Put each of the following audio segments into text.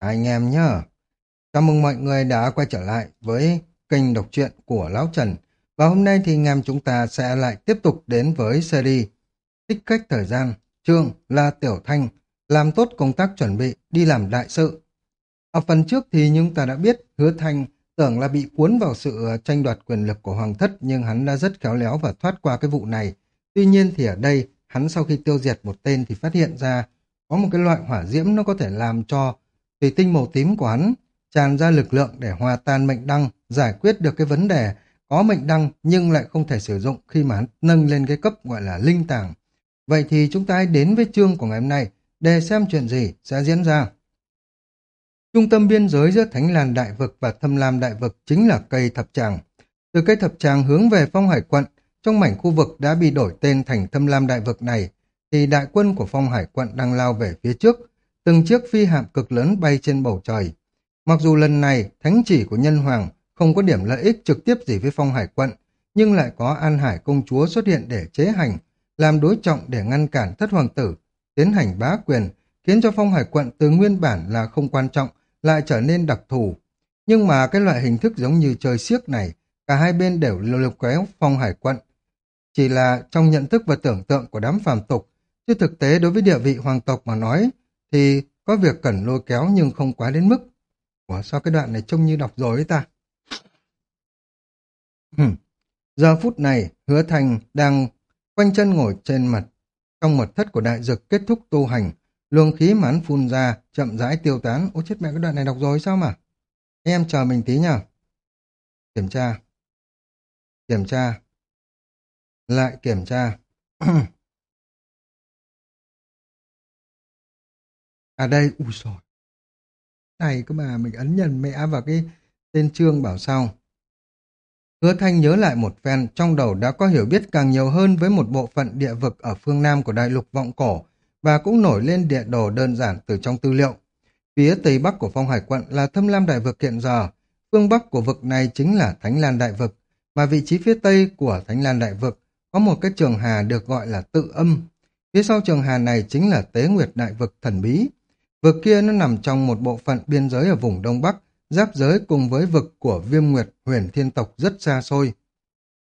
Anh em nhá. Chào mừng mọi người đã quay trở lại với kênh đọc truyện của Lão Trần. Và hôm nay thì anh em chúng ta sẽ lại tiếp tục đến với series Tích cách thời gian, chương là Tiểu Thanh, làm tốt công tác chuẩn bị đi làm đại sự. Ở phần trước thì chúng ta đã biết hứa Thanh tưởng là bị cuốn vào sự ờ, tranh đoạt quyền lực của Hoàng thất nhưng hắn đã rất khéo léo và thoát qua cái vụ này. Tuy nhiên thì ở đây hắn sau khi tiêu diệt một tên thì phát hiện ra có một cái loại hỏa diễm nó có thể làm cho thủy tinh màu tím của hắn tràn ra lực lượng để hòa tan mệnh đăng, giải quyết được cái vấn đề có mệnh đăng nhưng lại không thể sử dụng khi mà hắn nâng lên cái cấp gọi là linh tàng. Vậy thì chúng ta hãy đến với chương của ngày hôm nay để xem chuyện gì sẽ diễn ra. Trung tâm biên giới giữa Thánh Lan Đại Vực và Thâm Lam Đại Vực chính là cây thập tràng. Từ cây thập tràng hướng về phong hải quận, trong mảnh khu vực đã bị đổi tên thành Thâm Lam Đại Vực này, thì đại quân của phong hải quận đang lao về phía trước, từng chiếc phi hạm cực lớn bay trên bầu trời. Mặc dù lần này thánh chỉ của nhân hoàng không có điểm lợi ích trực tiếp gì với phong hải quận, nhưng lại có An Hải công chúa xuất hiện để chế hành, làm đối trọng để ngăn cản thất hoàng tử, tiến hành bá quyền, khiến cho phong hải quận từ nguyên bản là không quan trọng lại trở nên đặc thù. Nhưng mà cái loại hình thức giống như chơi siếc này, cả hai bên đều lôi kéo phong hải quận. Chỉ là trong nhận thức và tưởng tượng của đám phàm tục, chứ thực tế đối với địa vị hoàng tộc mà nói, thì có việc cần lôi kéo nhưng không quá đến mức. Ủa sao cái đoạn này trông như đọc rồi ấy ta? Giờ phút này, hứa thành đang quanh chân ngồi trên mặt trong mật thất của đại dực kết thúc tu hành, luồng khí mán phun ra, chậm rãi tiêu tán. Ôi chết mẹ cái đoạn này đọc rồi sao mà? Em chờ mình tí nhờ. Kiểm tra. Kiểm tra. Lại kiểm tra. à đây, ui rồi. Này cơ mà mình ấn nhầm mẹ vào cái tên chương bảo sau Hứa Thanh nhớ lại một phen, trong đầu đã có hiểu biết càng nhiều hơn với một bộ phận địa vực ở phương Nam của đại lục vọng cổ, và cũng nổi lên địa đồ đơn giản từ trong tư liệu. Phía tây bắc của phong hải quận là thâm lam đại vực hiện giờ, phương bắc của vực này chính là Thánh Lan đại vực, mà vị trí phía tây của Thánh Lan đại vực có một cái trường hà được gọi là tự âm. Phía sau trường hà này chính là tế nguyệt đại vực thần bí. Vực kia nó nằm trong một bộ phận biên giới ở vùng Đông Bắc, giáp giới cùng với vực của viêm nguyệt huyền thiên tộc rất xa xôi.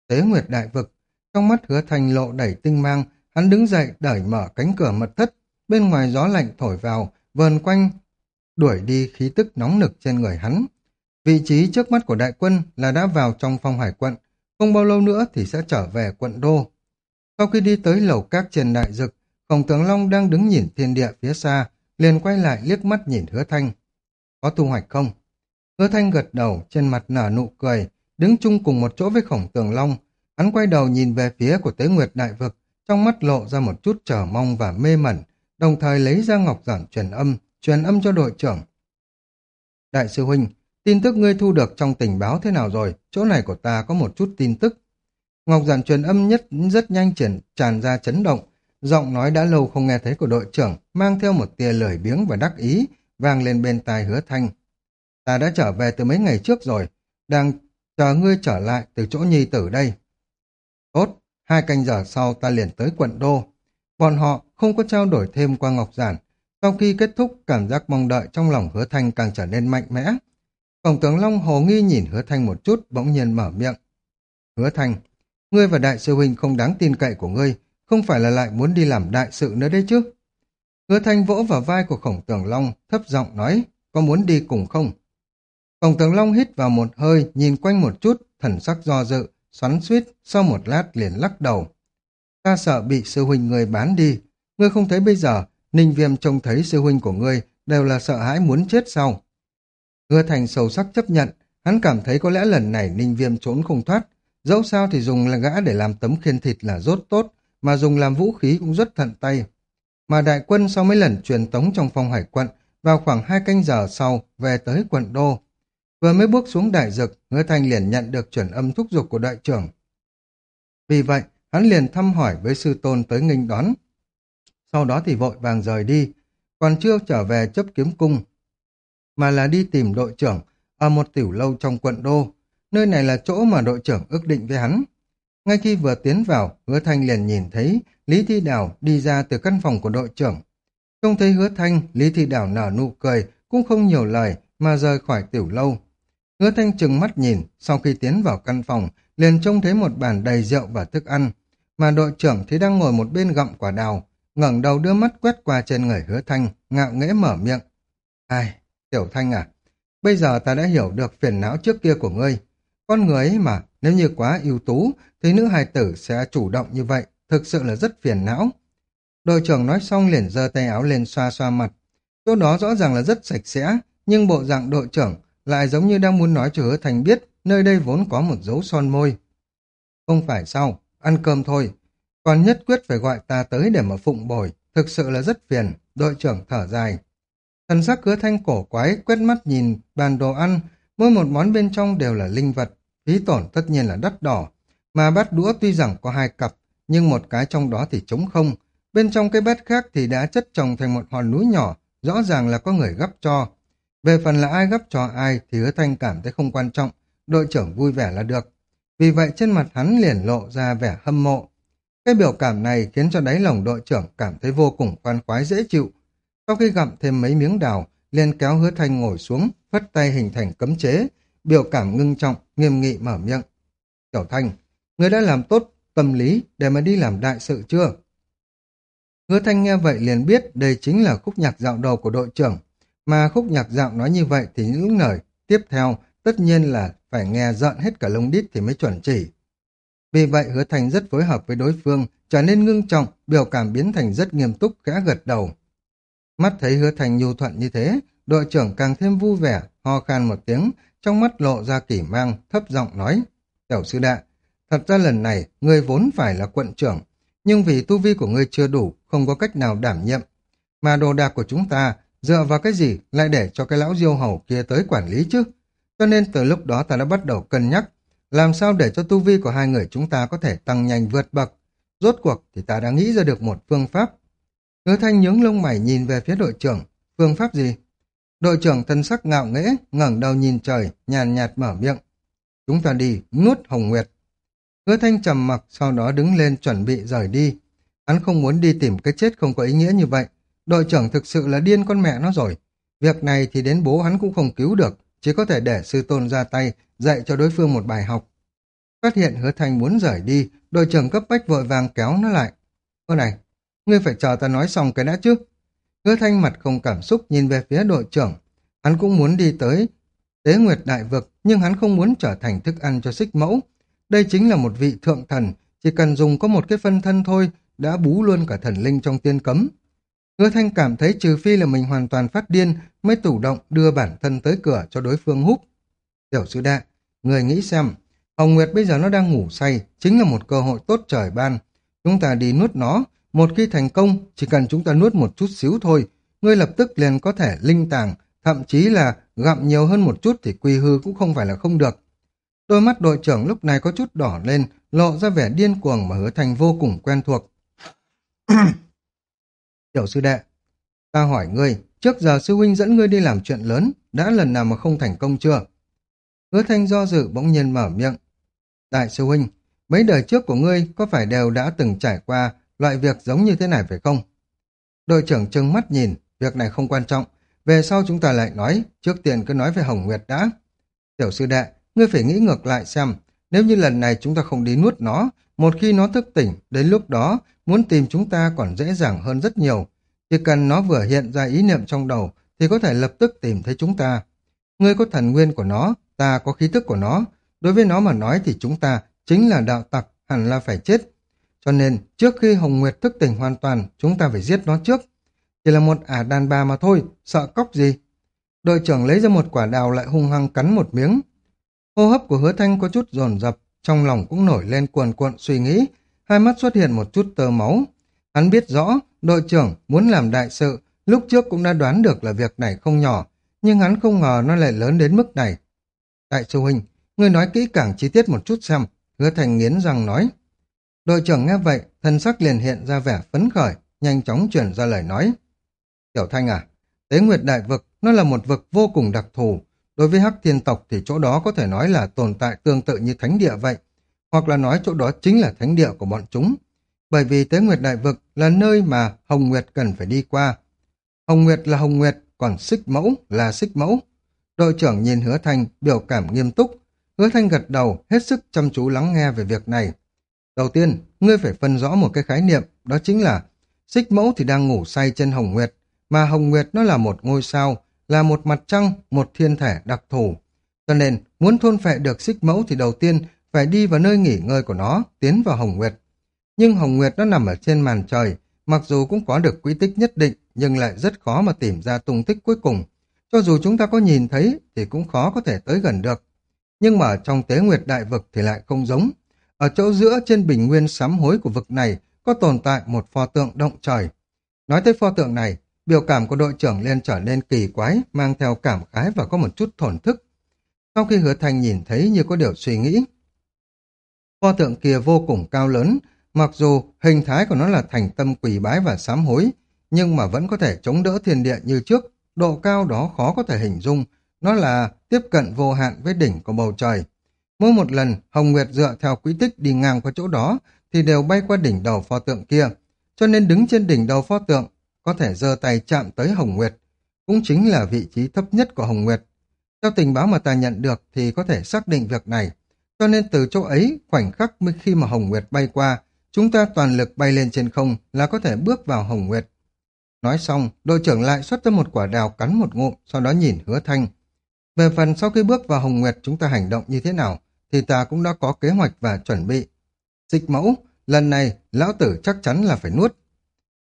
Tế nguyệt đại vực, trong mắt hứa thành lộ đẩy tinh mang, hắn đứng dậy đẩy mở cánh cửa mật thất, bên ngoài gió lạnh thổi vào, vờn quanh, đuổi đi khí tức nóng nực trên người hắn. Vị trí trước mắt của đại quân là đã vào trong phong hải quận, không bao lâu nữa thì sẽ trở về quận đô. Sau khi đi tới lầu các trên đại dực, Khổng tướng Long đang đứng nhìn thiên địa phía xa, liền quay lại liếc mắt nhìn hứa thanh. Có thu hoạch không? Hứa thanh gật đầu, trên mặt nở nụ cười, đứng chung cùng một chỗ với khổng tường long. Hắn quay đầu nhìn về phía của tế nguyệt đại vực, trong mắt lộ ra một chút chờ mong và mê mẩn, đồng thời lấy ra ngọc giản truyền âm, truyền âm cho đội trưởng. Đại sư huynh, tin tức ngươi thu được trong tình báo thế nào rồi? Chỗ này của ta có một chút tin tức. Ngọc giản truyền âm nhất rất nhanh triển tràn ra chấn động, giọng nói đã lâu không nghe thấy của đội trưởng, mang theo một tia lời biếng và đắc ý, vang lên bên tai hứa thanh. Ta đã trở về từ mấy ngày trước rồi, đang chờ ngươi trở lại từ chỗ nhi tử đây. Tốt, hai canh giờ sau ta liền tới quận đô. Bọn họ không có trao đổi thêm qua ngọc giản. Sau khi kết thúc, cảm giác mong đợi trong lòng hứa thanh càng trở nên mạnh mẽ. Tổng tướng Long hồ nghi nhìn hứa thanh một chút, bỗng nhiên mở miệng. Hứa thanh, ngươi và đại sư huynh không đáng tin cậy của ngươi, không phải là lại muốn đi làm đại sự nữa đấy chứ. Hứa thanh vỗ vào vai của khổng tường Long, thấp giọng nói, có muốn đi cùng không? Khổng tường Long hít vào một hơi, nhìn quanh một chút, thần sắc do dự, xoắn suýt, sau một lát liền lắc đầu. Ta sợ bị sư huynh người bán đi. Ngươi không thấy bây giờ, Ninh Viêm trông thấy sư huynh của ngươi đều là sợ hãi muốn chết sau. Hứa thành sâu sắc chấp nhận, hắn cảm thấy có lẽ lần này Ninh Viêm trốn không thoát. Dẫu sao thì dùng là gã để làm tấm khiên thịt là rốt tốt, mà dùng làm vũ khí cũng rất thận tay. Mà đại quân sau mấy lần truyền tống trong phong hải quận, vào khoảng hai canh giờ sau về tới quận đô. Vừa mới bước xuống đại dực, hứa thanh liền nhận được chuẩn âm thúc giục của đại trưởng. Vì vậy, hắn liền thăm hỏi với sư tôn tới nghênh đón. Sau đó thì vội vàng rời đi, còn chưa trở về chấp kiếm cung, mà là đi tìm đội trưởng ở một tiểu lâu trong quận đô. Nơi này là chỗ mà đội trưởng ước định với hắn. Ngay khi vừa tiến vào, hứa thanh liền nhìn thấy Lý Thi Đào đi ra từ căn phòng của đội trưởng. Trông thấy hứa thanh, Lý Thi Đào nở nụ cười, cũng không nhiều lời mà rời khỏi tiểu lâu. Hứa thanh chừng mắt nhìn, sau khi tiến vào căn phòng, liền trông thấy một bàn đầy rượu và thức ăn, mà đội trưởng thì đang ngồi một bên gặm quả đào, ngẩng đầu đưa mắt quét qua trên người hứa thanh, ngạo nghễ mở miệng. Ai, tiểu thanh à, bây giờ ta đã hiểu được phiền não trước kia của ngươi. Con người ấy mà, nếu như quá ưu tú, thì nữ hài tử sẽ chủ động như vậy, thực sự là rất phiền não. Đội trưởng nói xong liền giơ tay áo lên xoa xoa mặt. Chỗ đó rõ ràng là rất sạch sẽ, nhưng bộ dạng đội trưởng lại giống như đang muốn nói cho hứa thành biết nơi đây vốn có một dấu son môi. Không phải sao, ăn cơm thôi. Còn nhất quyết phải gọi ta tới để mà phụng bồi, thực sự là rất phiền, đội trưởng thở dài. Thần sắc hứa thanh cổ quái, quét mắt nhìn bàn đồ ăn, mỗi một món bên trong đều là linh vật, phí tổn tất nhiên là đắt đỏ. Mà bát đũa tuy rằng có hai cặp, nhưng một cái trong đó thì trống không, bên trong cái bát khác thì đã chất trồng thành một hòn núi nhỏ, rõ ràng là có người gấp cho. Về phần là ai gấp cho ai thì hứa thanh cảm thấy không quan trọng, đội trưởng vui vẻ là được. Vì vậy trên mặt hắn liền lộ ra vẻ hâm mộ. Cái biểu cảm này khiến cho đáy lòng đội trưởng cảm thấy vô cùng khoan khoái dễ chịu. Sau khi gặm thêm mấy miếng đào, liền kéo hứa thanh ngồi xuống, phất tay hình thành cấm chế, biểu cảm ngưng trọng, nghiêm nghị mở miệng. Tiểu thanh, người đã làm tốt tâm lý để mà đi làm đại sự chưa? Hứa thanh nghe vậy liền biết đây chính là khúc nhạc dạo đầu của đội trưởng. Mà khúc nhạc dạo nói như vậy thì những lời tiếp theo tất nhiên là phải nghe giận hết cả lông đít thì mới chuẩn chỉ. Vì vậy hứa thành rất phối hợp với đối phương, trở nên ngưng trọng, biểu cảm biến thành rất nghiêm túc, khẽ gật đầu. Mắt thấy hứa thành nhu thuận như thế, đội trưởng càng thêm vui vẻ, ho khan một tiếng, trong mắt lộ ra kỷ mang, thấp giọng nói. Tiểu sư đệ, thật ra lần này, người vốn phải là quận trưởng, nhưng vì tu vi của ngươi chưa đủ, không có cách nào đảm nhiệm. Mà đồ đạc của chúng ta, dựa vào cái gì lại để cho cái lão diêu hầu kia tới quản lý chứ? Cho nên từ lúc đó ta đã bắt đầu cân nhắc, làm sao để cho tu vi của hai người chúng ta có thể tăng nhanh vượt bậc. Rốt cuộc thì ta đã nghĩ ra được một phương pháp. Hứa thanh nhướng lông mày nhìn về phía đội trưởng. Phương pháp gì? Đội trưởng thân sắc ngạo nghễ, ngẩng đầu nhìn trời, nhàn nhạt mở miệng. Chúng ta đi, nuốt Hồng Nguyệt. Hứa thanh trầm mặc, sau đó đứng lên chuẩn bị rời đi. Hắn không muốn đi tìm cái chết không có ý nghĩa như vậy. Đội trưởng thực sự là điên con mẹ nó rồi. Việc này thì đến bố hắn cũng không cứu được, chỉ có thể để sư tôn ra tay, dạy cho đối phương một bài học. Phát hiện hứa thanh muốn rời đi, đội trưởng cấp bách vội vàng kéo nó lại. Ơ này, ngươi phải chờ ta nói xong cái đã chứ. Hứa thanh mặt không cảm xúc nhìn về phía đội trưởng. Hắn cũng muốn đi tới tế nguyệt đại vực, nhưng hắn không muốn trở thành thức ăn cho xích mẫu. Đây chính là một vị thượng thần, chỉ cần dùng có một cái phân thân thôi, đã bú luôn cả thần linh trong tiên cấm. Hứa thanh cảm thấy trừ phi là mình hoàn toàn phát điên mới chủ động đưa bản thân tới cửa cho đối phương hút. Tiểu sư đệ, người nghĩ xem, Hồng Nguyệt bây giờ nó đang ngủ say, chính là một cơ hội tốt trời ban. Chúng ta đi nuốt nó, một khi thành công, chỉ cần chúng ta nuốt một chút xíu thôi, ngươi lập tức liền có thể linh tàng, thậm chí là gặm nhiều hơn một chút thì quy hư cũng không phải là không được. Đôi mắt đội trưởng lúc này có chút đỏ lên, lộ ra vẻ điên cuồng mà hứa thành vô cùng quen thuộc. Tiểu sư đệ, ta hỏi ngươi, trước giờ sư huynh dẫn ngươi đi làm chuyện lớn, đã lần nào mà không thành công chưa? Hứa thanh do dự bỗng nhiên mở miệng. Đại sư huynh, mấy đời trước của ngươi có phải đều đã từng trải qua loại việc giống như thế này phải không? Đội trưởng trừng mắt nhìn, việc này không quan trọng. Về sau chúng ta lại nói, trước tiên cứ nói về Hồng Nguyệt đã. Tiểu sư đệ, ngươi phải nghĩ ngược lại xem, nếu như lần này chúng ta không đi nuốt nó, một khi nó thức tỉnh, đến lúc đó muốn tìm chúng ta còn dễ dàng hơn rất nhiều. Chỉ cần nó vừa hiện ra ý niệm trong đầu thì có thể lập tức tìm thấy chúng ta. Ngươi có thần nguyên của nó, ta có khí thức của nó. Đối với nó mà nói thì chúng ta chính là đạo tặc, hẳn là phải chết. Cho nên, trước khi Hồng Nguyệt thức tỉnh hoàn toàn, chúng ta phải giết nó trước. Chỉ là một ả đàn bà mà thôi, sợ cóc gì. Đội trưởng lấy ra một quả đào lại hung hăng cắn một miếng. Hô hấp của hứa thanh có chút dồn dập, trong lòng cũng nổi lên cuồn cuộn suy nghĩ, hai mắt xuất hiện một chút tơ máu. Hắn biết rõ, đội trưởng muốn làm đại sự, lúc trước cũng đã đoán được là việc này không nhỏ, nhưng hắn không ngờ nó lại lớn đến mức này. Đại sư huynh, ngươi nói kỹ càng chi tiết một chút xem, hứa thành nghiến răng nói. Đội trưởng nghe vậy, thân sắc liền hiện ra vẻ phấn khởi, nhanh chóng chuyển ra lời nói. Tiểu Thanh à, Tế Nguyệt Đại Vực, nó là một vực vô cùng đặc thù. Đối với Hắc Thiên Tộc thì chỗ đó có thể nói là tồn tại tương tự như thánh địa vậy, hoặc là nói chỗ đó chính là thánh địa của bọn chúng. Bởi vì Tế Nguyệt Đại Vực là nơi mà Hồng Nguyệt cần phải đi qua. Hồng Nguyệt là Hồng Nguyệt, còn xích mẫu là xích mẫu. Đội trưởng nhìn hứa thanh, biểu cảm nghiêm túc. Hứa thanh gật đầu, hết sức chăm chú lắng nghe về việc này. Đầu tiên, ngươi phải phân rõ một cái khái niệm, đó chính là xích mẫu thì đang ngủ say trên Hồng Nguyệt, mà Hồng Nguyệt nó là một ngôi sao, là một mặt trăng, một thiên thể đặc thù. Cho nên, muốn thôn phệ được xích mẫu thì đầu tiên phải đi vào nơi nghỉ ngơi của nó, tiến vào Hồng Nguyệt. Nhưng Hồng Nguyệt nó nằm ở trên màn trời, mặc dù cũng có được quy tích nhất định, nhưng lại rất khó mà tìm ra tung tích cuối cùng. Cho dù chúng ta có nhìn thấy thì cũng khó có thể tới gần được. Nhưng mà trong tế nguyệt đại vực thì lại không giống. Ở chỗ giữa trên bình nguyên sám hối của vực này có tồn tại một pho tượng động trời. Nói tới pho tượng này, biểu cảm của đội trưởng lên trở nên kỳ quái, mang theo cảm khái và có một chút thổn thức. Sau khi hứa thành nhìn thấy như có điều suy nghĩ. Pho tượng kia vô cùng cao lớn, mặc dù hình thái của nó là thành tâm quỳ bái và sám hối, nhưng mà vẫn có thể chống đỡ thiên địa như trước, độ cao đó khó có thể hình dung, nó là tiếp cận vô hạn với đỉnh của bầu trời. Mỗi một lần Hồng Nguyệt dựa theo quý tích đi ngang qua chỗ đó thì đều bay qua đỉnh đầu pho tượng kia, cho nên đứng trên đỉnh đầu pho tượng có thể giơ tay chạm tới Hồng Nguyệt, cũng chính là vị trí thấp nhất của Hồng Nguyệt. Theo tình báo mà ta nhận được thì có thể xác định việc này, cho nên từ chỗ ấy khoảnh khắc khi mà Hồng Nguyệt bay qua, chúng ta toàn lực bay lên trên không là có thể bước vào Hồng Nguyệt. Nói xong, đội trưởng lại xuất ra một quả đào cắn một ngụm, sau đó nhìn hứa thanh. Về phần sau khi bước vào Hồng Nguyệt chúng ta hành động như thế nào, thì ta cũng đã có kế hoạch và chuẩn bị. Dịch mẫu, lần này lão tử chắc chắn là phải nuốt.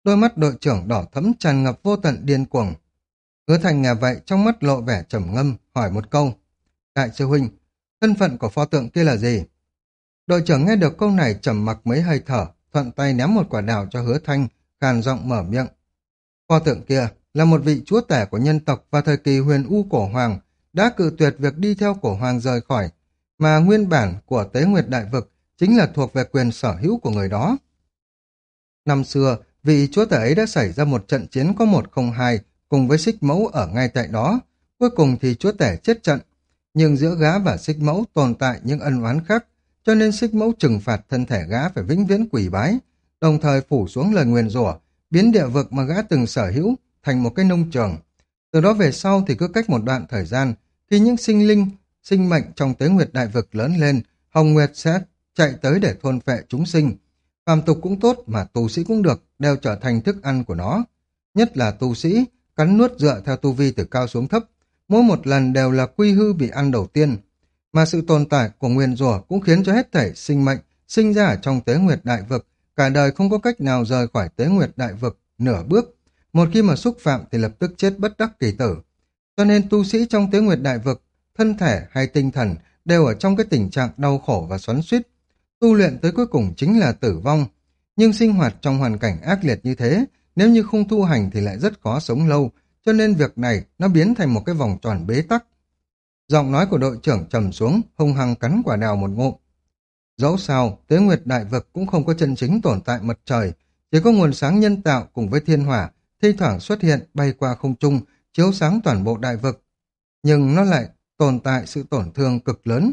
Đôi mắt đội trưởng đỏ thẫm tràn ngập vô tận điên cuồng. Hứa thành nghe vậy trong mắt lộ vẻ trầm ngâm, hỏi một câu. Đại sư huynh, thân phận của pho tượng kia là gì? Đội trưởng nghe được câu này trầm mặc mấy hơi thở, thuận tay ném một quả đào cho hứa thanh, khàn giọng mở miệng. Pho tượng kia là một vị chúa tể của nhân tộc và thời kỳ huyền u cổ hoàng, đã cự tuyệt việc đi theo cổ hoàng rời khỏi, mà nguyên bản của Tế Nguyệt Đại Vực chính là thuộc về quyền sở hữu của người đó. Năm xưa, vị chúa tể ấy đã xảy ra một trận chiến có một không hai cùng với xích mẫu ở ngay tại đó. Cuối cùng thì chúa tể chết trận. Nhưng giữa gã và xích mẫu tồn tại những ân oán khác, cho nên xích mẫu trừng phạt thân thể gã phải vĩnh viễn quỷ bái, đồng thời phủ xuống lời nguyền rủa biến địa vực mà gã từng sở hữu thành một cái nông trường. Từ đó về sau thì cứ cách một đoạn thời gian, khi những sinh linh, sinh mệnh trong tế nguyệt đại vực lớn lên, Hồng Nguyệt sẽ chạy tới để thôn phệ chúng sinh. Phàm tục cũng tốt mà tu sĩ cũng được, đều trở thành thức ăn của nó. Nhất là tu sĩ, cắn nuốt dựa theo tu vi từ cao xuống thấp, mỗi một lần đều là quy hư bị ăn đầu tiên. Mà sự tồn tại của nguyên rùa cũng khiến cho hết thảy sinh mệnh sinh ra ở trong tế nguyệt đại vực, cả đời không có cách nào rời khỏi tế nguyệt đại vực nửa bước. Một khi mà xúc phạm thì lập tức chết bất đắc kỳ tử. Cho nên tu sĩ trong tế nguyệt đại vực, thân thể hay tinh thần đều ở trong cái tình trạng đau khổ và xoắn suýt. Tu luyện tới cuối cùng chính là tử vong. Nhưng sinh hoạt trong hoàn cảnh ác liệt như thế, nếu như không tu hành thì lại rất khó sống lâu, cho nên việc này nó biến thành một cái vòng tròn bế tắc. Giọng nói của đội trưởng trầm xuống, hung hăng cắn quả đào một ngụm. Dẫu sao, tế nguyệt đại vực cũng không có chân chính tồn tại mật trời, chỉ có nguồn sáng nhân tạo cùng với thiên hỏa, thi thoảng xuất hiện bay qua không trung, chiếu sáng toàn bộ đại vực. Nhưng nó lại tồn tại sự tổn thương cực lớn.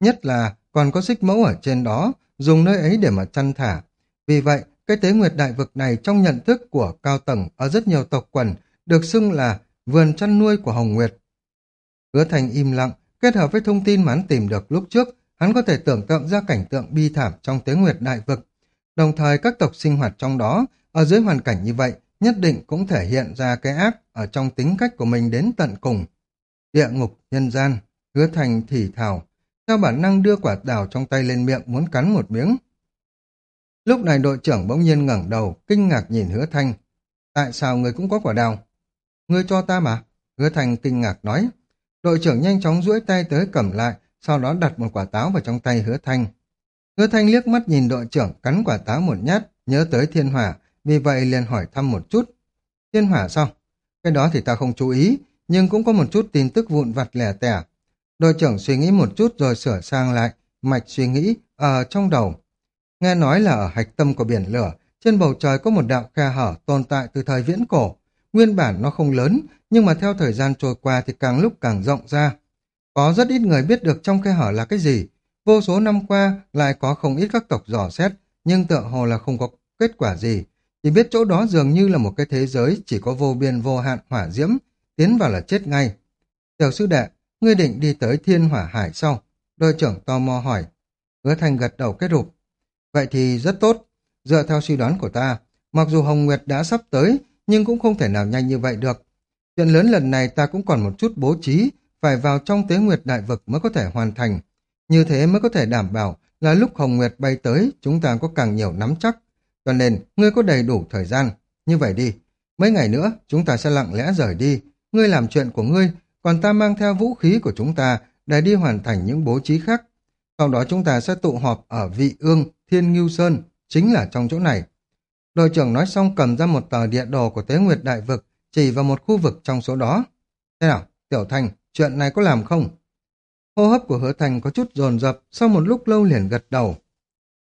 Nhất là còn có xích mẫu ở trên đó, dùng nơi ấy để mà chăn thả. Vì vậy, cái tế nguyệt đại vực này trong nhận thức của cao tầng ở rất nhiều tộc quần được xưng là vườn chăn nuôi của Hồng Nguyệt. Hứa thành im lặng, kết hợp với thông tin mà hắn tìm được lúc trước, hắn có thể tưởng tượng ra cảnh tượng bi thảm trong tế nguyệt đại vực. Đồng thời các tộc sinh hoạt trong đó, ở dưới hoàn cảnh như vậy, nhất định cũng thể hiện ra cái ác ở trong tính cách của mình đến tận cùng. Địa ngục, nhân gian, hứa thành thì thảo, theo bản năng đưa quả đào trong tay lên miệng muốn cắn một miếng. Lúc này đội trưởng bỗng nhiên ngẩng đầu, kinh ngạc nhìn hứa thanh. Tại sao người cũng có quả đào? Ngươi cho ta mà. Hứa thanh kinh ngạc nói. Đội trưởng nhanh chóng duỗi tay tới cầm lại, sau đó đặt một quả táo vào trong tay hứa thanh. Hứa thanh liếc mắt nhìn đội trưởng cắn quả táo một nhát, nhớ tới thiên hỏa, vì vậy liền hỏi thăm một chút. Thiên hỏa sao? Cái đó thì ta không chú ý, nhưng cũng có một chút tin tức vụn vặt lẻ tẻ. Đội trưởng suy nghĩ một chút rồi sửa sang lại, mạch suy nghĩ ở trong đầu. Nghe nói là ở hạch tâm của biển lửa, trên bầu trời có một đạo khe hở tồn tại từ thời viễn cổ. Nguyên bản nó không lớn, nhưng mà theo thời gian trôi qua thì càng lúc càng rộng ra. Có rất ít người biết được trong khe hở là cái gì. Vô số năm qua lại có không ít các tộc dò xét, nhưng tựa hồ là không có kết quả gì. Chỉ biết chỗ đó dường như là một cái thế giới chỉ có vô biên vô hạn hỏa diễm, tiến vào là chết ngay. Tiểu sư đệ, ngươi định đi tới thiên hỏa hải sau. Đội trưởng tò mò hỏi. Hứa thành gật đầu kết rụp. Vậy thì rất tốt. Dựa theo suy đoán của ta, mặc dù Hồng Nguyệt đã sắp tới, nhưng cũng không thể nào nhanh như vậy được. Chuyện lớn lần này ta cũng còn một chút bố trí, phải vào trong tế nguyệt đại vực mới có thể hoàn thành. Như thế mới có thể đảm bảo là lúc Hồng Nguyệt bay tới, chúng ta có càng nhiều nắm chắc. Cho nên, ngươi có đầy đủ thời gian. Như vậy đi, mấy ngày nữa, chúng ta sẽ lặng lẽ rời đi. Ngươi làm chuyện của ngươi, còn ta mang theo vũ khí của chúng ta để đi hoàn thành những bố trí khác. Sau đó chúng ta sẽ tụ họp ở Vị Ương, Thiên Ngưu Sơn, chính là trong chỗ này. Đội trưởng nói xong cầm ra một tờ địa đồ của Tế Nguyệt Đại Vực, chỉ vào một khu vực trong số đó. Thế nào, Tiểu Thành, chuyện này có làm không? Hô hấp của hứa thành có chút dồn dập, sau một lúc lâu liền gật đầu.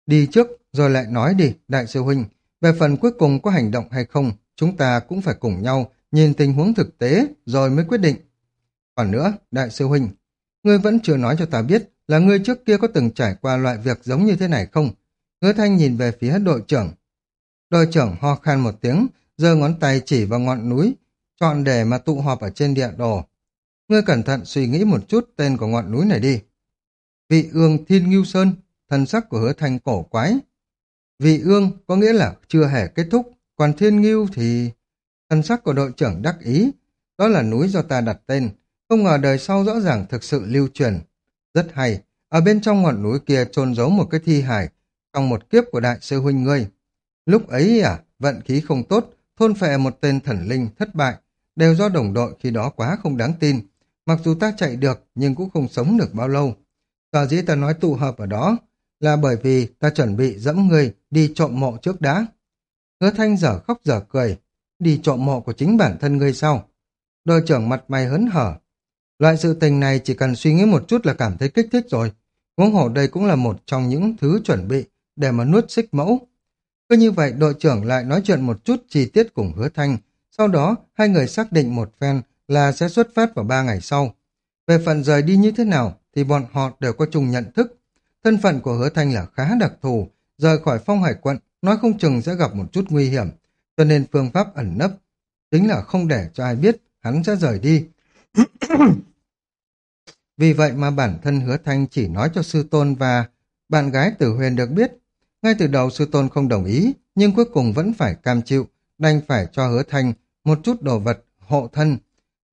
Đi trước, rồi lại nói đi, đại sư huynh. Về phần cuối cùng có hành động hay không, chúng ta cũng phải cùng nhau nhìn tình huống thực tế rồi mới quyết định. Còn nữa, đại sư huynh, ngươi vẫn chưa nói cho ta biết là ngươi trước kia có từng trải qua loại việc giống như thế này không? Hứa thanh nhìn về phía đội trưởng. Đội trưởng ho khan một tiếng, giơ ngón tay chỉ vào ngọn núi, chọn để mà tụ họp ở trên địa đồ. Ngươi cẩn thận suy nghĩ một chút tên của ngọn núi này đi. Vị ương thiên ngưu sơn, thân sắc của hứa thanh cổ quái. Vị ương có nghĩa là chưa hề kết thúc, còn thiên ngưu thì... Thân sắc của đội trưởng đắc ý, đó là núi do ta đặt tên, không ngờ đời sau rõ ràng thực sự lưu truyền. Rất hay, ở bên trong ngọn núi kia trôn giấu một cái thi hài trong một kiếp của đại sư huynh ngươi. Lúc ấy à, vận khí không tốt, thôn phệ một tên thần linh thất bại, đều do đồng đội khi đó quá không đáng tin. Mặc dù ta chạy được, nhưng cũng không sống được bao lâu. Sở dĩ ta nói tụ hợp ở đó, là bởi vì ta chuẩn bị dẫm người đi trộm mộ trước đã. Hứa thanh dở khóc dở cười, đi trộm mộ của chính bản thân ngươi sau. Đội trưởng mặt mày hớn hở. Loại sự tình này chỉ cần suy nghĩ một chút là cảm thấy kích thích rồi. Huống hổ đây cũng là một trong những thứ chuẩn bị để mà nuốt xích mẫu. Cứ như vậy đội trưởng lại nói chuyện một chút chi tiết cùng hứa thanh. Sau đó hai người xác định một phen là sẽ xuất phát vào ba ngày sau. Về phần rời đi như thế nào thì bọn họ đều có chung nhận thức. Thân phận của hứa thanh là khá đặc thù, rời khỏi phong hải quận nói không chừng sẽ gặp một chút nguy hiểm, cho nên phương pháp ẩn nấp chính là không để cho ai biết hắn sẽ rời đi. Vì vậy mà bản thân hứa thanh chỉ nói cho sư tôn và bạn gái tử huyền được biết. Ngay từ đầu sư tôn không đồng ý, nhưng cuối cùng vẫn phải cam chịu, đành phải cho hứa thanh một chút đồ vật hộ thân.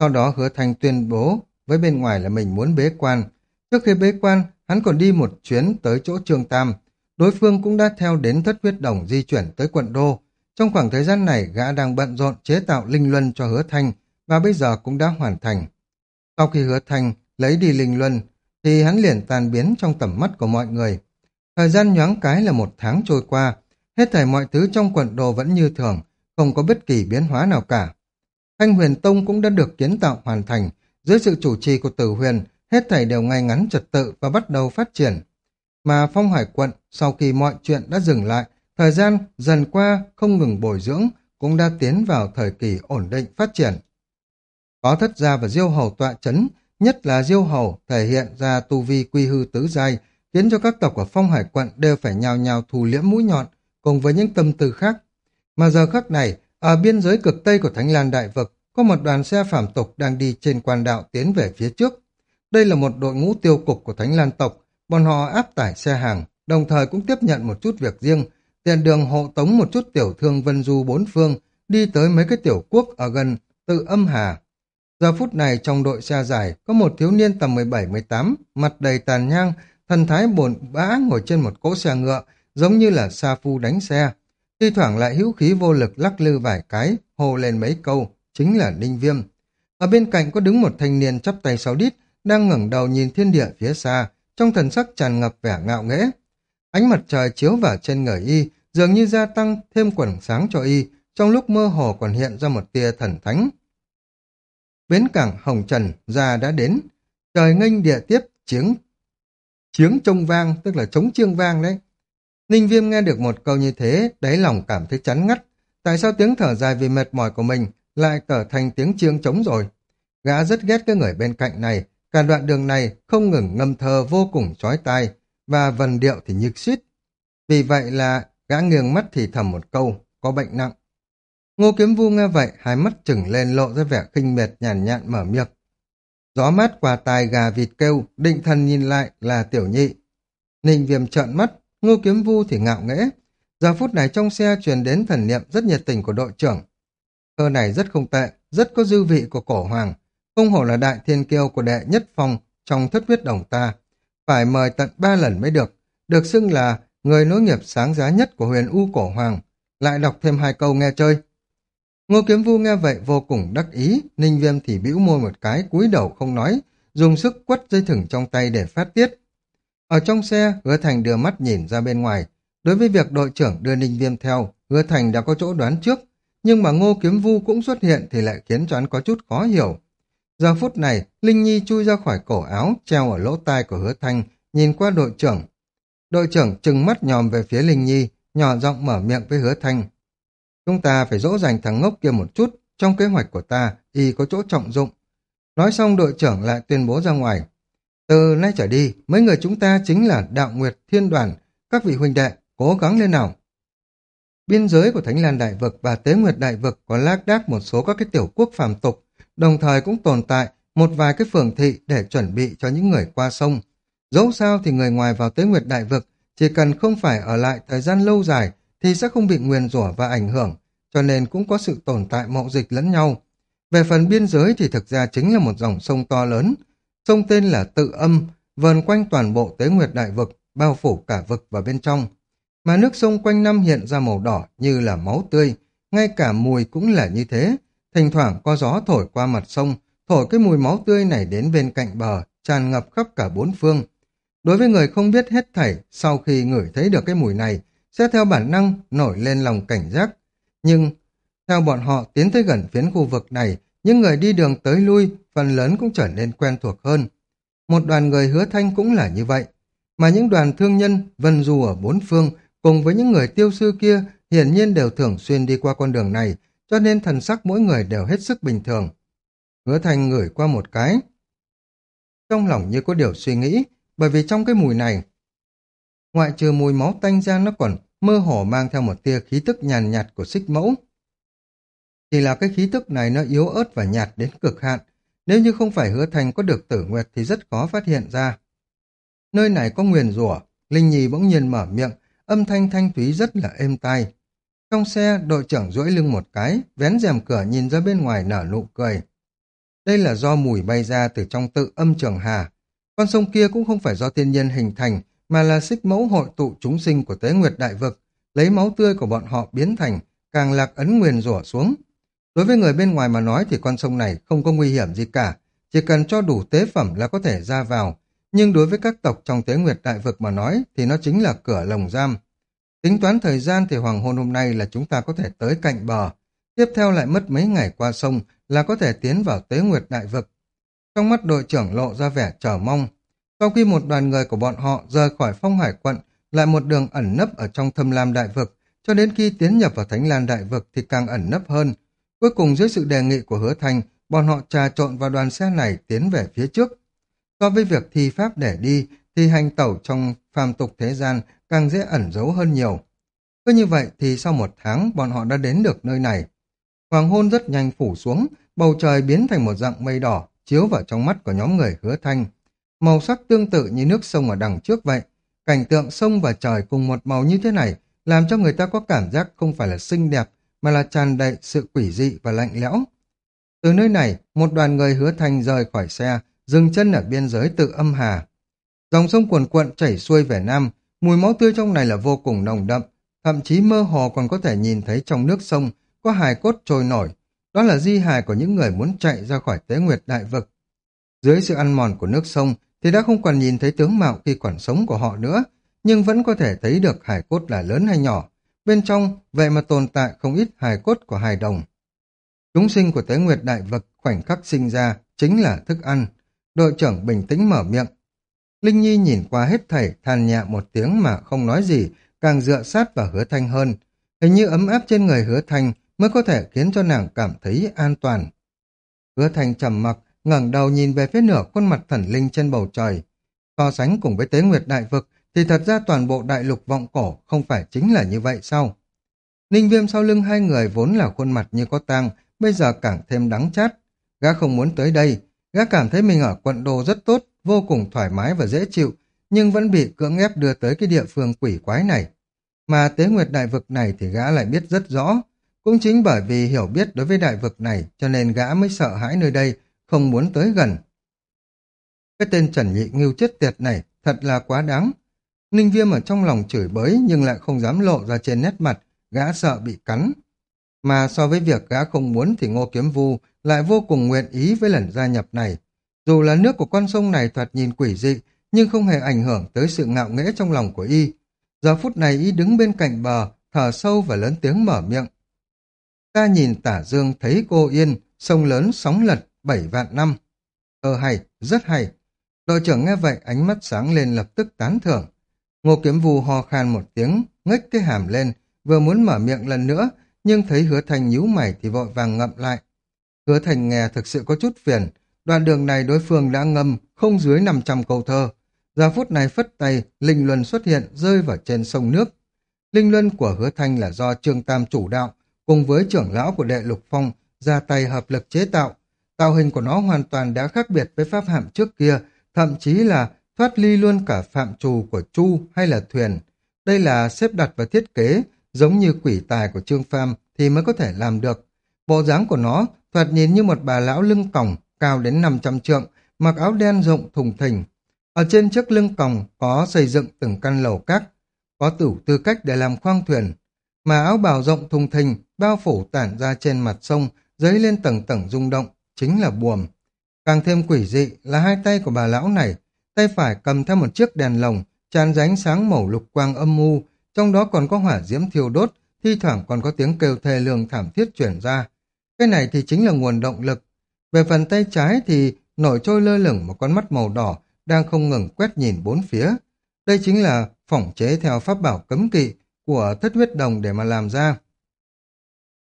Sau đó hứa thanh tuyên bố với bên ngoài là mình muốn bế quan. Trước khi bế quan, hắn còn đi một chuyến tới chỗ Trương Tam. Đối phương cũng đã theo đến thất huyết đồng di chuyển tới quận Đô. Trong khoảng thời gian này, gã đang bận rộn chế tạo linh luân cho hứa thanh và bây giờ cũng đã hoàn thành. Sau khi hứa thanh lấy đi linh luân, thì hắn liền tan biến trong tầm mắt của mọi người. Thời gian nhoáng cái là một tháng trôi qua, hết thảy mọi thứ trong quận đồ vẫn như thường, không có bất kỳ biến hóa nào cả. Thanh huyền tông cũng đã được kiến tạo hoàn thành, dưới sự chủ trì của tử huyền, hết thảy đều ngay ngắn trật tự và bắt đầu phát triển. Mà phong hải quận, sau khi mọi chuyện đã dừng lại, thời gian dần qua không ngừng bồi dưỡng, cũng đã tiến vào thời kỳ ổn định phát triển. Có thất gia và diêu hầu tọa chấn, nhất là diêu hầu thể hiện ra tu vi quy hư tứ giai, khiến cho các tộc ở phong hải quận đều phải nhào nhào thù liễm mũi nhọn, cùng với những tâm tư khác. Mà giờ khắc này, ở biên giới cực tây của Thánh Lan Đại Vực, có một đoàn xe phạm tục đang đi trên quan đạo tiến về phía trước. Đây là một đội ngũ tiêu cục của Thánh Lan tộc, bọn họ áp tải xe hàng, đồng thời cũng tiếp nhận một chút việc riêng, tiền đường hộ tống một chút tiểu thương vân du bốn phương, đi tới mấy cái tiểu quốc ở gần tự âm hà. Giờ phút này trong đội xe dài có một thiếu niên tầm 17-18, mặt đầy tàn nhang, thần thái bồn bã ngồi trên một cỗ xe ngựa, giống như là sa phu đánh xe. Thi thoảng lại hữu khí vô lực lắc lư vài cái, hô lên mấy câu, chính là Ninh Viêm. Ở bên cạnh có đứng một thanh niên chắp tay sáu đít, đang ngẩng đầu nhìn thiên địa phía xa, trong thần sắc tràn ngập vẻ ngạo nghễ. Ánh mặt trời chiếu vào trên người y, dường như gia tăng thêm quần sáng cho y, trong lúc mơ hồ còn hiện ra một tia thần thánh. Bến cảng Hồng Trần ra đã đến, trời nghênh địa tiếp chiếng chiếng trông vang, tức là chống chiêng vang đấy. Ninh Viêm nghe được một câu như thế, đáy lòng cảm thấy chắn ngắt. Tại sao tiếng thở dài vì mệt mỏi của mình lại trở thành tiếng chiêng trống rồi? Gã rất ghét cái người bên cạnh này, cả đoạn đường này không ngừng ngâm thơ vô cùng chói tai, và vần điệu thì nhức suýt. Vì vậy là gã nghiêng mắt thì thầm một câu, có bệnh nặng. Ngô Kiếm Vu nghe vậy, hai mắt chừng lên lộ ra vẻ khinh mệt nhàn nhạn mở miệng. Gió mát qua tai gà vịt kêu, định thần nhìn lại là tiểu nhị. Ninh viêm trợn mắt, Ngô Kiếm Vu thì ngạo nghễ. Giờ phút này trong xe truyền đến thần niệm rất nhiệt tình của đội trưởng. Thơ này rất không tệ, rất có dư vị của cổ hoàng. Không hổ là đại thiên kiêu của đệ nhất phong trong thất huyết đồng ta. Phải mời tận ba lần mới được. Được xưng là người nối nghiệp sáng giá nhất của huyền U cổ hoàng. Lại đọc thêm hai câu nghe chơi. Ngô Kiếm Vu nghe vậy vô cùng đắc ý, Ninh Viêm thì bĩu môi một cái, cúi đầu không nói, dùng sức quất dây thừng trong tay để phát tiết. Ở trong xe, Hứa Thành đưa mắt nhìn ra bên ngoài. Đối với việc đội trưởng đưa Ninh Viêm theo, Hứa Thành đã có chỗ đoán trước, nhưng mà Ngô Kiếm Vu cũng xuất hiện thì lại khiến cho hắn có chút khó hiểu. Giờ phút này, Linh Nhi chui ra khỏi cổ áo, treo ở lỗ tai của Hứa Thành, nhìn qua đội trưởng. Đội trưởng trừng mắt nhòm về phía Linh Nhi, nhỏ giọng mở miệng với Hứa Thành. Chúng ta phải dỗ dành thằng ngốc kia một chút, trong kế hoạch của ta, y có chỗ trọng dụng. Nói xong đội trưởng lại tuyên bố ra ngoài. Từ nay trở đi, mấy người chúng ta chính là đạo nguyệt thiên đoàn, các vị huynh đệ, cố gắng lên nào. Biên giới của Thánh Lan Đại Vực và Tế Nguyệt Đại Vực có lác đác một số các cái tiểu quốc phàm tục, đồng thời cũng tồn tại một vài cái phường thị để chuẩn bị cho những người qua sông. Dẫu sao thì người ngoài vào Tế Nguyệt Đại Vực chỉ cần không phải ở lại thời gian lâu dài thì sẽ không bị nguyền rủa và ảnh hưởng, cho nên cũng có sự tồn tại mậu dịch lẫn nhau. Về phần biên giới thì thực ra chính là một dòng sông to lớn. Sông tên là Tự Âm, vờn quanh toàn bộ Tế Nguyệt Đại Vực, bao phủ cả vực và bên trong. Mà nước sông quanh năm hiện ra màu đỏ như là máu tươi, ngay cả mùi cũng là như thế. Thỉnh thoảng có gió thổi qua mặt sông, thổi cái mùi máu tươi này đến bên cạnh bờ, tràn ngập khắp cả bốn phương. Đối với người không biết hết thảy, sau khi ngửi thấy được cái mùi này, sẽ theo bản năng nổi lên lòng cảnh giác. Nhưng theo bọn họ tiến tới gần phiến khu vực này, những người đi đường tới lui phần lớn cũng trở nên quen thuộc hơn. Một đoàn người hứa thanh cũng là như vậy. Mà những đoàn thương nhân vân du ở bốn phương cùng với những người tiêu sư kia hiển nhiên đều thường xuyên đi qua con đường này, cho nên thần sắc mỗi người đều hết sức bình thường. Hứa thanh ngửi qua một cái. Trong lòng như có điều suy nghĩ, bởi vì trong cái mùi này, ngoại trừ mùi máu tanh ra nó còn mơ hồ mang theo một tia khí tức nhàn nhạt, của xích mẫu. Chỉ là cái khí tức này nó yếu ớt và nhạt đến cực hạn, nếu như không phải hứa thành có được tử nguyệt thì rất khó phát hiện ra. Nơi này có nguyền rủa, Linh Nhi bỗng nhiên mở miệng, âm thanh thanh thúy rất là êm tai. Trong xe, đội trưởng duỗi lưng một cái, vén rèm cửa nhìn ra bên ngoài nở nụ cười. Đây là do mùi bay ra từ trong tự âm trường hà. Con sông kia cũng không phải do thiên nhiên hình thành, mà là xích mẫu hội tụ chúng sinh của tế nguyệt đại vực, lấy máu tươi của bọn họ biến thành, càng lạc ấn nguyền rủa xuống. Đối với người bên ngoài mà nói thì con sông này không có nguy hiểm gì cả, chỉ cần cho đủ tế phẩm là có thể ra vào. Nhưng đối với các tộc trong tế nguyệt đại vực mà nói thì nó chính là cửa lồng giam. Tính toán thời gian thì hoàng hôn hôm nay là chúng ta có thể tới cạnh bờ. Tiếp theo lại mất mấy ngày qua sông là có thể tiến vào tế nguyệt đại vực. Trong mắt đội trưởng lộ ra vẻ chờ mong, sau khi một đoàn người của bọn họ rời khỏi phong hải quận, lại một đường ẩn nấp ở trong thâm lam đại vực, cho đến khi tiến nhập vào thánh lan đại vực thì càng ẩn nấp hơn. Cuối cùng dưới sự đề nghị của hứa thành, bọn họ trà trộn vào đoàn xe này tiến về phía trước. So với việc thi pháp để đi, thì hành tẩu trong phàm tục thế gian càng dễ ẩn giấu hơn nhiều. Cứ như vậy thì sau một tháng bọn họ đã đến được nơi này. Hoàng hôn rất nhanh phủ xuống, bầu trời biến thành một dạng mây đỏ, chiếu vào trong mắt của nhóm người hứa thanh. Màu sắc tương tự như nước sông ở đằng trước vậy. Cảnh tượng sông và trời cùng một màu như thế này làm cho người ta có cảm giác không phải là xinh đẹp mà là tràn đầy sự quỷ dị và lạnh lẽo. Từ nơi này, một đoàn người hứa thanh rời khỏi xe, dừng chân ở biên giới tự âm hà. Dòng sông cuồn cuộn chảy xuôi về nam, mùi máu tươi trong này là vô cùng nồng đậm, thậm chí mơ hồ còn có thể nhìn thấy trong nước sông có hài cốt trôi nổi. Đó là di hài của những người muốn chạy ra khỏi tế nguyệt đại vực. Dưới sự ăn mòn của nước sông, thì đã không còn nhìn thấy tướng mạo khi còn sống của họ nữa, nhưng vẫn có thể thấy được hải cốt là lớn hay nhỏ. Bên trong, vậy mà tồn tại không ít hài cốt của hài đồng. Chúng sinh của Tế Nguyệt Đại Vực khoảnh khắc sinh ra chính là thức ăn. Đội trưởng bình tĩnh mở miệng. Linh Nhi nhìn qua hết thảy, than nhẹ một tiếng mà không nói gì, càng dựa sát vào hứa thanh hơn. Hình như ấm áp trên người hứa thanh mới có thể khiến cho nàng cảm thấy an toàn. Hứa thành trầm mặc, ngẩng đầu nhìn về phía nửa khuôn mặt thần linh trên bầu trời. So sánh cùng với tế nguyệt đại vực thì thật ra toàn bộ đại lục vọng cổ không phải chính là như vậy sao? Ninh viêm sau lưng hai người vốn là khuôn mặt như có tang, bây giờ càng thêm đắng chát. Gã không muốn tới đây, gã cảm thấy mình ở quận đồ rất tốt, vô cùng thoải mái và dễ chịu, nhưng vẫn bị cưỡng ép đưa tới cái địa phương quỷ quái này. Mà tế nguyệt đại vực này thì gã lại biết rất rõ, cũng chính bởi vì hiểu biết đối với đại vực này cho nên gã mới sợ hãi nơi đây, không muốn tới gần. Cái tên Trần Nhị Ngưu chết tiệt này thật là quá đáng. Ninh Viêm ở trong lòng chửi bới nhưng lại không dám lộ ra trên nét mặt, gã sợ bị cắn. Mà so với việc gã không muốn thì Ngô Kiếm Vu lại vô cùng nguyện ý với lần gia nhập này. Dù là nước của con sông này thoạt nhìn quỷ dị, nhưng không hề ảnh hưởng tới sự ngạo nghễ trong lòng của y. Giờ phút này y đứng bên cạnh bờ, thở sâu và lớn tiếng mở miệng. Ta nhìn tả dương thấy cô yên, sông lớn sóng lật, bảy vạn năm. Ờ hay, rất hay. Đội trưởng nghe vậy ánh mắt sáng lên lập tức tán thưởng. Ngô kiếm vù ho khan một tiếng, ngách cái hàm lên, vừa muốn mở miệng lần nữa, nhưng thấy hứa thành nhíu mày thì vội vàng ngậm lại. Hứa thành nghe thực sự có chút phiền, đoạn đường này đối phương đã ngâm không dưới 500 câu thơ. Giờ phút này phất tay, linh luân xuất hiện rơi vào trên sông nước. Linh luân của hứa thanh là do Trương Tam chủ đạo, cùng với trưởng lão của đệ lục phong ra tay hợp lực chế tạo. Tạo hình của nó hoàn toàn đã khác biệt với pháp hạm trước kia, thậm chí là thoát ly luôn cả phạm trù của chu hay là thuyền. Đây là xếp đặt và thiết kế, giống như quỷ tài của Trương Pham thì mới có thể làm được. Bộ dáng của nó thoạt nhìn như một bà lão lưng còng, cao đến 500 trượng, mặc áo đen rộng thùng thình. Ở trên chiếc lưng còng có xây dựng từng căn lầu các, có tủ tư cách để làm khoang thuyền, mà áo bào rộng thùng thình bao phủ tản ra trên mặt sông, dấy lên tầng tầng rung động, chính là buồm. Càng thêm quỷ dị là hai tay của bà lão này, tay phải cầm theo một chiếc đèn lồng, tràn ra ánh sáng màu lục quang âm u, trong đó còn có hỏa diễm thiêu đốt, thi thoảng còn có tiếng kêu thê lương thảm thiết chuyển ra. Cái này thì chính là nguồn động lực. Về phần tay trái thì nổi trôi lơ lửng một con mắt màu đỏ đang không ngừng quét nhìn bốn phía. Đây chính là phỏng chế theo pháp bảo cấm kỵ của thất huyết đồng để mà làm ra.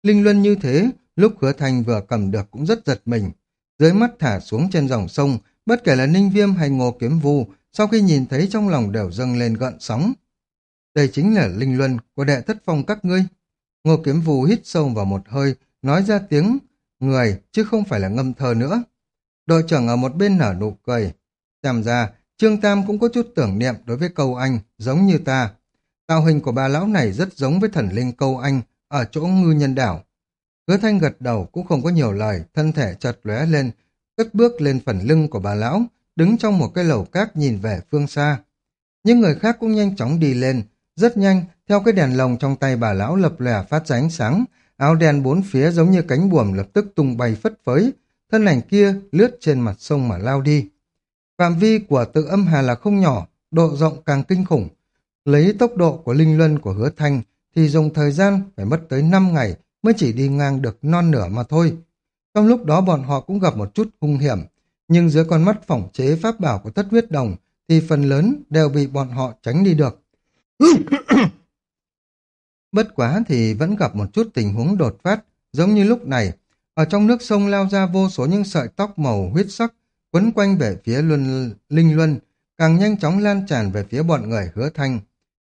Linh luân như thế, lúc hứa thành vừa cầm được cũng rất giật mình. Dưới mắt thả xuống trên dòng sông, bất kể là ninh viêm hay ngô kiếm vu, sau khi nhìn thấy trong lòng đều dâng lên gợn sóng. Đây chính là linh luân của đệ thất phong các ngươi. Ngô kiếm vu hít sâu vào một hơi, nói ra tiếng người chứ không phải là ngâm thơ nữa. Đội trưởng ở một bên nở nụ cười. Xem ra, Trương Tam cũng có chút tưởng niệm đối với câu anh, giống như ta. Tạo hình của bà lão này rất giống với thần linh câu anh ở chỗ ngư nhân đảo. Hứa thanh gật đầu cũng không có nhiều lời, thân thể chợt lóe lên, cất bước lên phần lưng của bà lão, đứng trong một cái lầu cát nhìn về phương xa. Những người khác cũng nhanh chóng đi lên, rất nhanh, theo cái đèn lồng trong tay bà lão lập lòe phát ra ánh sáng, áo đen bốn phía giống như cánh buồm lập tức tung bay phất phới, thân ảnh kia lướt trên mặt sông mà lao đi. Phạm vi của tự âm hà là không nhỏ, độ rộng càng kinh khủng. Lấy tốc độ của linh luân của hứa thanh thì dùng thời gian phải mất tới 5 ngày mới chỉ đi ngang được non nửa mà thôi. Trong lúc đó bọn họ cũng gặp một chút hung hiểm, nhưng dưới con mắt phỏng chế pháp bảo của thất huyết đồng thì phần lớn đều bị bọn họ tránh đi được. Bất quá thì vẫn gặp một chút tình huống đột phát, giống như lúc này, ở trong nước sông lao ra vô số những sợi tóc màu huyết sắc, quấn quanh về phía luân linh luân, càng nhanh chóng lan tràn về phía bọn người hứa thanh.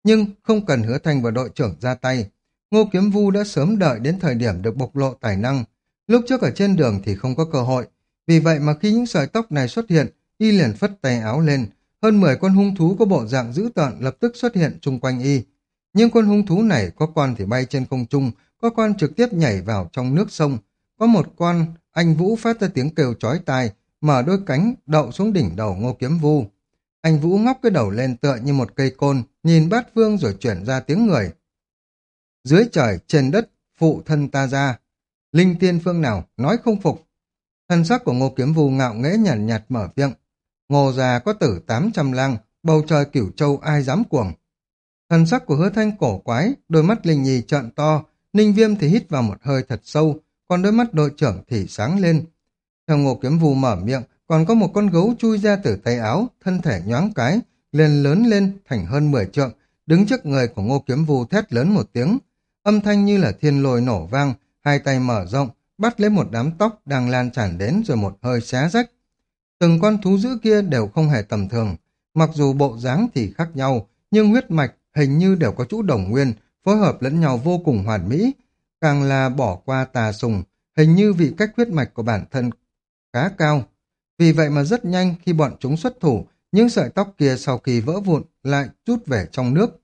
Nhưng không cần hứa thanh và đội trưởng ra tay, Ngô Kiếm Vu đã sớm đợi đến thời điểm được bộc lộ tài năng. Lúc trước ở trên đường thì không có cơ hội, vì vậy mà khi những sợi tóc này xuất hiện, y liền phất tay áo lên, hơn 10 con hung thú có bộ dạng dữ tợn lập tức xuất hiện chung quanh y. Nhưng con hung thú này có con thì bay trên không trung, có con trực tiếp nhảy vào trong nước sông. Có một con, anh Vũ phát ra tiếng kêu chói tai, mở đôi cánh, đậu xuống đỉnh đầu ngô kiếm vu. Anh Vũ ngóc cái đầu lên tựa như một cây côn, nhìn bát vương rồi chuyển ra tiếng người. Dưới trời, trên đất, phụ thân ta ra. Linh tiên phương nào, nói không phục. Thân sắc của ngô kiếm vù ngạo nghễ nhàn nhạt, nhạt mở miệng. Ngô già có tử 800 lang, bầu trời cửu châu ai dám cuồng. Thần sắc của hứa thanh cổ quái, đôi mắt linh nhì trợn to, ninh viêm thì hít vào một hơi thật sâu, còn đôi mắt đội trưởng thì sáng lên. Theo ngô kiếm vù mở miệng, còn có một con gấu chui ra từ tay áo, thân thể nhoáng cái, liền lớn lên thành hơn 10 trượng, đứng trước người của ngô kiếm vù thét lớn một tiếng. Âm thanh như là thiên lôi nổ vang, hai tay mở rộng, bắt lấy một đám tóc đang lan tràn đến rồi một hơi xé rách. Từng con thú dữ kia đều không hề tầm thường, mặc dù bộ dáng thì khác nhau, nhưng huyết mạch hình như đều có chỗ đồng nguyên, phối hợp lẫn nhau vô cùng hoàn mỹ, càng là bỏ qua tà sùng, hình như vị cách huyết mạch của bản thân khá cao. Vì vậy mà rất nhanh khi bọn chúng xuất thủ, những sợi tóc kia sau khi vỡ vụn lại chút về trong nước.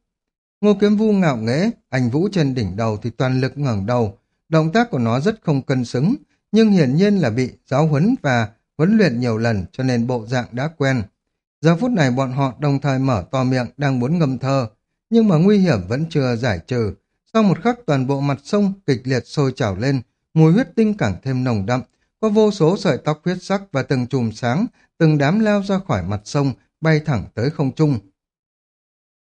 Ngô Kiếm Vu ngạo nghễ, anh Vũ trên đỉnh đầu thì toàn lực ngẩng đầu, động tác của nó rất không cân xứng, nhưng hiển nhiên là bị giáo huấn và huấn luyện nhiều lần cho nên bộ dạng đã quen. Giờ phút này bọn họ đồng thời mở to miệng đang muốn ngâm thơ, nhưng mà nguy hiểm vẫn chưa giải trừ. Sau một khắc toàn bộ mặt sông kịch liệt sôi trào lên, mùi huyết tinh càng thêm nồng đậm, có vô số sợi tóc huyết sắc và từng chùm sáng, từng đám lao ra khỏi mặt sông, bay thẳng tới không trung.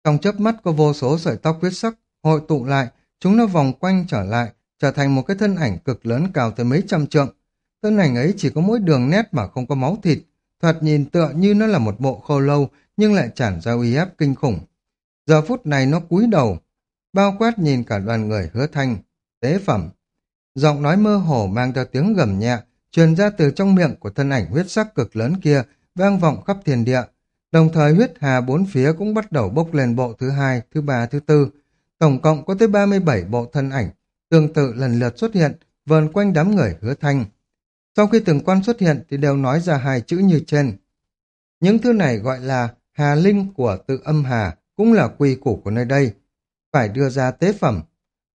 Trong chớp mắt có vô số sợi tóc huyết sắc hội tụ lại, chúng nó vòng quanh trở lại, trở thành một cái thân ảnh cực lớn cao tới mấy trăm trượng. Thân ảnh ấy chỉ có mỗi đường nét mà không có máu thịt, thoạt nhìn tựa như nó là một bộ khô lâu nhưng lại tràn ra uy áp kinh khủng. Giờ phút này nó cúi đầu, bao quát nhìn cả đoàn người hứa thanh, tế phẩm. Giọng nói mơ hồ mang theo tiếng gầm nhẹ, truyền ra từ trong miệng của thân ảnh huyết sắc cực lớn kia, vang vọng khắp thiên địa. Đồng thời huyết hà bốn phía cũng bắt đầu bốc lên bộ thứ hai, thứ ba, thứ tư. Tổng cộng có tới 37 bộ thân ảnh, tương tự lần lượt xuất hiện, vờn quanh đám người hứa thanh. Sau khi từng quan xuất hiện thì đều nói ra hai chữ như trên. Những thứ này gọi là hà linh của tự âm hà, cũng là quy củ của nơi đây. Phải đưa ra tế phẩm.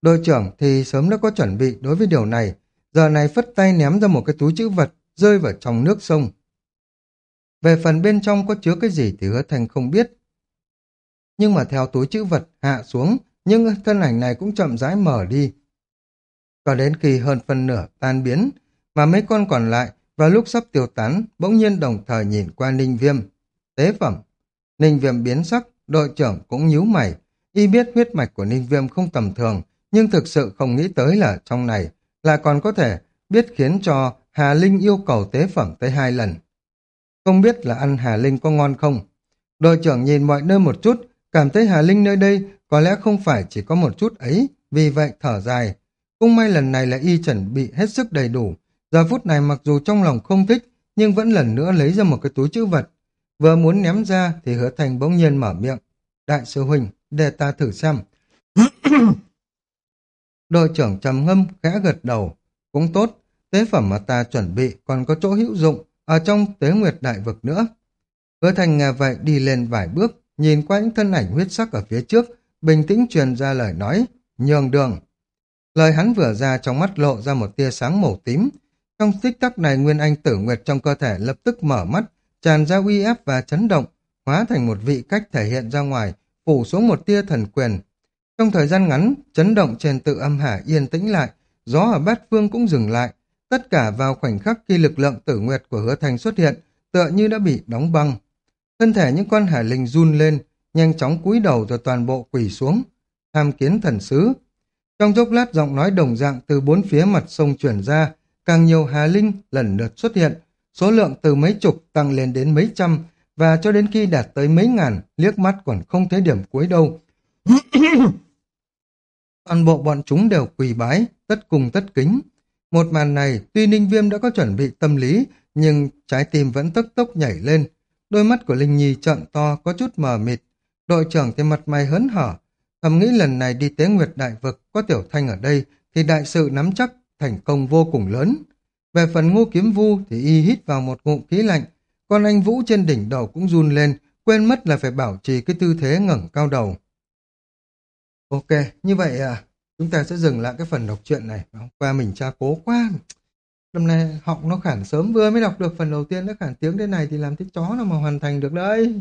Đội trưởng thì sớm đã có chuẩn bị đối với điều này, giờ này phất tay ném ra một cái túi chữ vật rơi vào trong nước sông. Về phần bên trong có chứa cái gì thì hứa thành không biết. Nhưng mà theo túi chữ vật hạ xuống, nhưng thân ảnh này cũng chậm rãi mở đi. Cho đến khi hơn phần nửa tan biến, mà mấy con còn lại vào lúc sắp tiêu tán bỗng nhiên đồng thời nhìn qua ninh viêm. Tế phẩm. Ninh viêm biến sắc, đội trưởng cũng nhíu mày. Y biết huyết mạch của ninh viêm không tầm thường, nhưng thực sự không nghĩ tới là trong này lại còn có thể biết khiến cho Hà Linh yêu cầu tế phẩm tới hai lần. Không biết là ăn Hà Linh có ngon không? Đội trưởng nhìn mọi nơi một chút, cảm thấy Hà Linh nơi đây có lẽ không phải chỉ có một chút ấy, vì vậy thở dài. Cũng may lần này là y chuẩn bị hết sức đầy đủ. Giờ phút này mặc dù trong lòng không thích, nhưng vẫn lần nữa lấy ra một cái túi chữ vật. Vừa muốn ném ra thì hứa thành bỗng nhiên mở miệng. Đại sư Huynh, để ta thử xem. Đội trưởng trầm ngâm, khẽ gật đầu. Cũng tốt, tế phẩm mà ta chuẩn bị còn có chỗ hữu dụng, ở trong tế nguyệt đại vực nữa. Hứa thành nghe vậy đi lên vài bước, nhìn qua những thân ảnh huyết sắc ở phía trước, bình tĩnh truyền ra lời nói, nhường đường. Lời hắn vừa ra trong mắt lộ ra một tia sáng màu tím. Trong tích tắc này Nguyên Anh tử nguyệt trong cơ thể lập tức mở mắt, tràn ra uy áp và chấn động, hóa thành một vị cách thể hiện ra ngoài, phủ xuống một tia thần quyền. Trong thời gian ngắn, chấn động trên tự âm hà yên tĩnh lại, gió ở bát phương cũng dừng lại, tất cả vào khoảnh khắc khi lực lượng tử nguyệt của hứa thành xuất hiện, tựa như đã bị đóng băng. Thân thể những con hải linh run lên, nhanh chóng cúi đầu rồi toàn bộ quỳ xuống. Tham kiến thần sứ. Trong chốc lát giọng nói đồng dạng từ bốn phía mặt sông chuyển ra, càng nhiều hà linh lần lượt xuất hiện, số lượng từ mấy chục tăng lên đến mấy trăm, và cho đến khi đạt tới mấy ngàn, liếc mắt còn không thấy điểm cuối đâu. Toàn bộ bọn chúng đều quỳ bái, tất cùng tất kính. Một màn này, tuy Ninh Viêm đã có chuẩn bị tâm lý, nhưng trái tim vẫn tức tốc nhảy lên. Đôi mắt của Linh Nhi trợn to, có chút mờ mịt. Đội trưởng thì mặt mày hớn hở. Thầm nghĩ lần này đi tế nguyệt đại vực, có tiểu thanh ở đây, thì đại sự nắm chắc, thành công vô cùng lớn. Về phần ngô kiếm vu thì y hít vào một ngụm khí lạnh, còn anh Vũ trên đỉnh đầu cũng run lên, quên mất là phải bảo trì cái tư thế ngẩng cao đầu. Ok, như vậy à, chúng ta sẽ dừng lại cái phần đọc truyện này. Hôm qua mình tra cố quá. Năm nay học nó khản sớm vừa mới đọc được phần đầu tiên nó khản tiếng thế này thì làm thế chó nào mà hoàn thành được đấy.